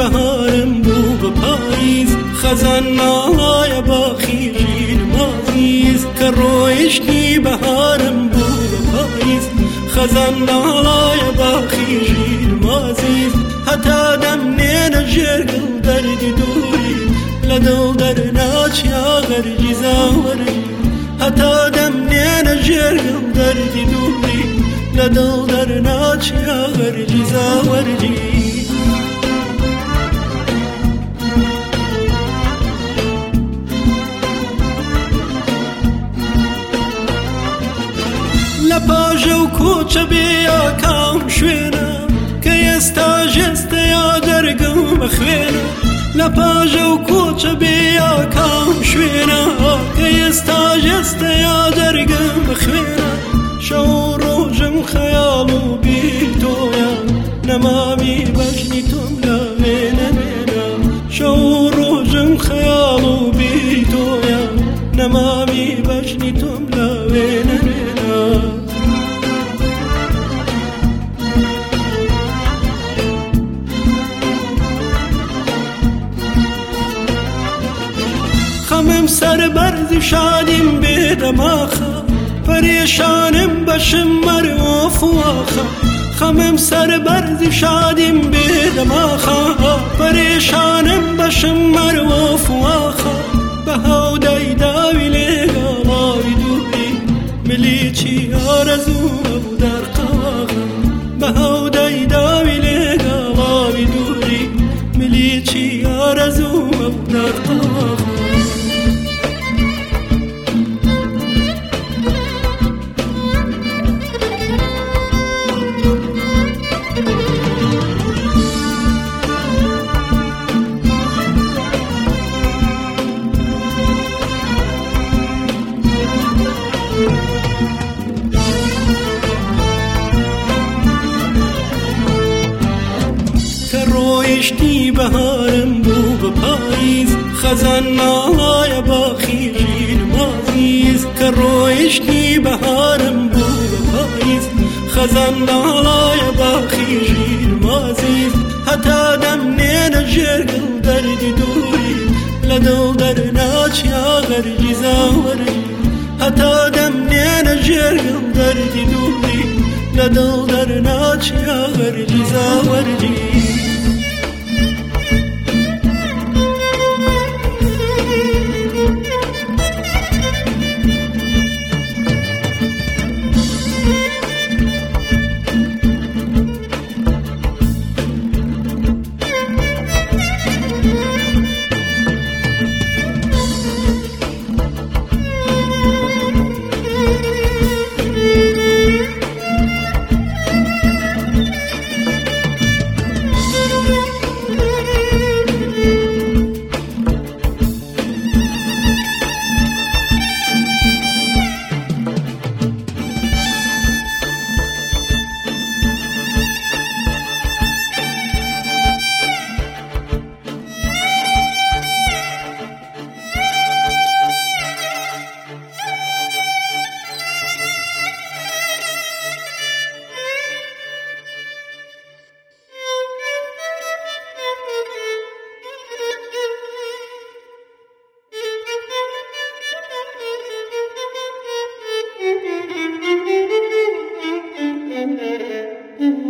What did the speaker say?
بهارم بو به پاییز خزان نالای باخی ژیر مازیز که رویشتی بهارم بو به پاییز خزان نالای باخی ژیر مازیز حتا دم نێنە ژێرگڵ دەردی دووری لە دڵ دەرناچیا غەرجی زاوەری هەتا دەم نێنە ژێرگڵ دەردی دووری لە دڵ دەرناچیا غەرجی زاوەرجی پاژە و کۆچە بێ یاکاو شوێنە کە ئێستا ژێستە یا دەرگە و بەخوێنە لە پاژە و کۆچە بێ یاکاو شوێنە کە ئێستا ژێستە یا دەرگە بەخوێنە خەمم سەر بەرزی شادیم بێدەماخە پەرێشانم بەشم مەرۆفواخە خەمم سەر بەرزی شادیم بێدەماخە پەرێشانم بەشم مەرۆفواخە بە هەودای داوی لێگەڵاوی دووری ملیچی ئارەزوو و دەرقاغە بە کە ڕۆیشتی بەهارم بوو بە پاییز خەزان ناڵایە باخی ژیر مازیز کە ڕۆیشتی بەهارم بوو بە پاییز خەزان ناڵایە باخی ژیر مازیز هەتا دەم نێنە ژێرگڵ دەردی دووری لە دڵ دەرناچیا غەرجی زاوەری. هەتا دەم نێنە ژێرگڵ دەردی دووری لە دڵ دەرناچیا غەرجی زاوەرجی Mm-hmm.